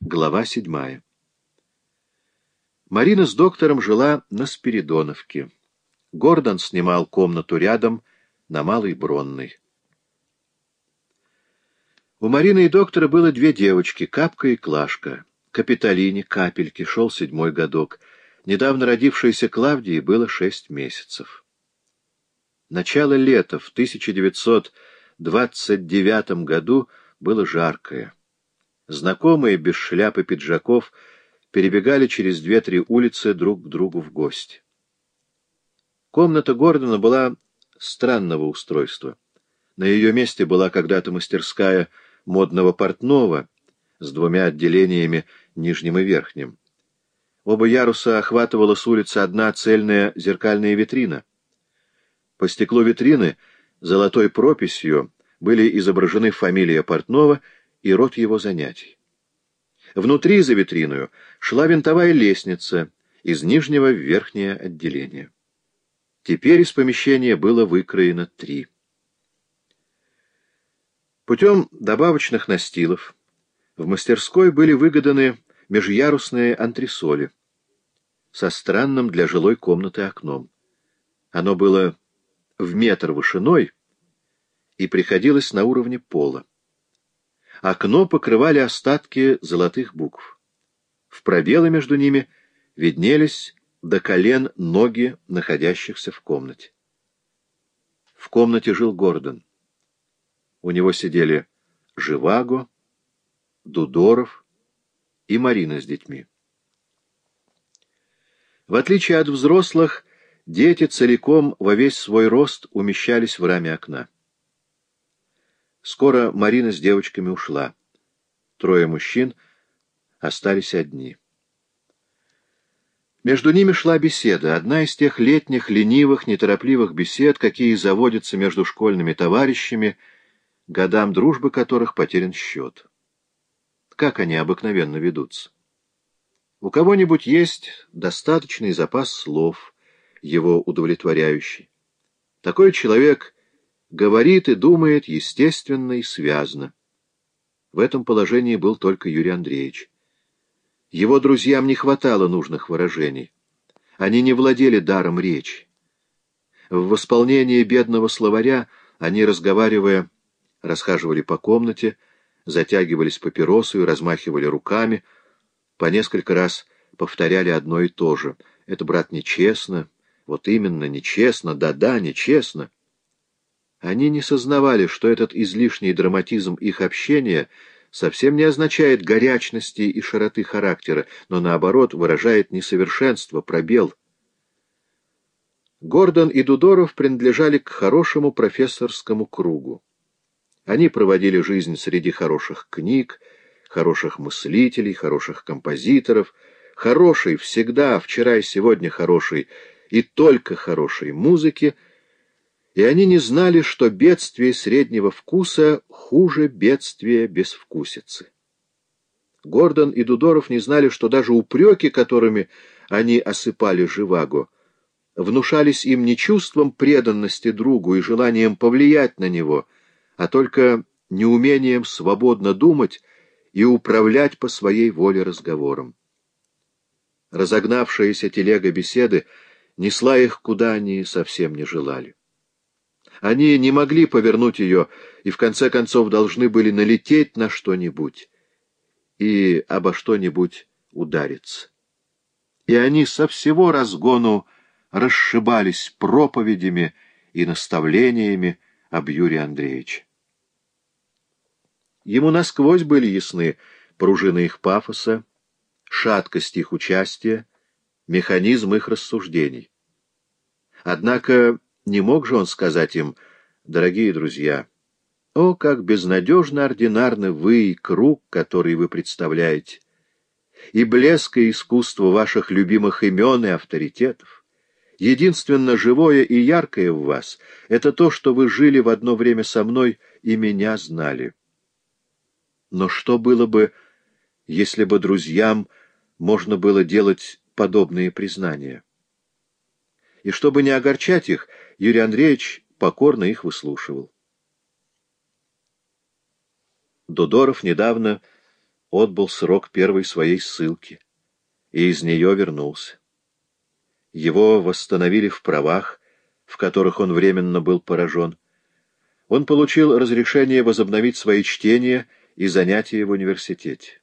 Глава седьмая. Марина с доктором жила на Спиридоновке. Гордон снимал комнату рядом, на Малой Бронной. У Марины и доктора было две девочки, Капка и Клашка. Капитолине, Капельке, шел седьмой годок. Недавно родившейся Клавдии было шесть месяцев. Начало лета в 1929 году было жаркое. Знакомые без шляпы пиджаков перебегали через две-три улицы друг к другу в гости. Комната Гордона была странного устройства. На ее месте была когда-то мастерская модного портного с двумя отделениями, нижним и верхним. Оба яруса охватывала с улицы одна цельная зеркальная витрина. По стеклу витрины золотой прописью были изображены фамилия портного — и род его занятий. Внутри за витриною шла винтовая лестница из нижнего в верхнее отделение. Теперь из помещения было выкроено три. Путем добавочных настилов в мастерской были выгоданы межярусные антресоли со странным для жилой комнаты окном. Оно было в метр вышиной и приходилось на уровне пола. Окно покрывали остатки золотых букв. В пробелы между ними виднелись до колен ноги находящихся в комнате. В комнате жил Гордон. У него сидели Живаго, Дудоров и Марина с детьми. В отличие от взрослых, дети целиком во весь свой рост умещались в раме окна. Скоро Марина с девочками ушла. Трое мужчин остались одни. Между ними шла беседа, одна из тех летних, ленивых, неторопливых бесед, какие заводятся между школьными товарищами, годам дружбы которых потерян счет. Как они обыкновенно ведутся? У кого-нибудь есть достаточный запас слов, его удовлетворяющий. Такой человек говорит и думает естественно и связно. В этом положении был только Юрий Андреевич. Его друзьям не хватало нужных выражений. Они не владели даром речи. В восполнении бедного словаря они, разговаривая, расхаживали по комнате, затягивались папиросой, размахивали руками, по несколько раз повторяли одно и то же. «Это, брат, нечестно», «Вот именно, нечестно», «Да-да, нечестно». Они не сознавали, что этот излишний драматизм их общения совсем не означает горячности и широты характера, но, наоборот, выражает несовершенство, пробел. Гордон и Дудоров принадлежали к хорошему профессорскому кругу. Они проводили жизнь среди хороших книг, хороших мыслителей, хороших композиторов, хорошей всегда, вчера и сегодня хорошей, и только хорошей музыки — и они не знали, что бедствие среднего вкуса хуже бедствия безвкусицы. Гордон и Дудоров не знали, что даже упреки, которыми они осыпали Живаго, внушались им не чувством преданности другу и желанием повлиять на него, а только неумением свободно думать и управлять по своей воле разговором. Разогнавшаяся телега беседы несла их, куда они совсем не желали. Они не могли повернуть ее и в конце концов должны были налететь на что-нибудь и обо что-нибудь удариться. И они со всего разгону расшибались проповедями и наставлениями об Юрии Андреевиче. Ему насквозь были ясны пружины их пафоса, шаткость их участия, механизм их рассуждений. Однако не мог же он сказать им, дорогие друзья, о, как безнадежно ординарны вы и круг, который вы представляете, и блеск и искусство ваших любимых имен и авторитетов. Единственно живое и яркое в вас — это то, что вы жили в одно время со мной и меня знали. Но что было бы, если бы друзьям можно было делать подобные признания? И чтобы не огорчать их, Юрий Андреевич покорно их выслушивал. Дудоров недавно отбыл срок первой своей ссылки и из нее вернулся. Его восстановили в правах, в которых он временно был поражен. Он получил разрешение возобновить свои чтения и занятия в университете.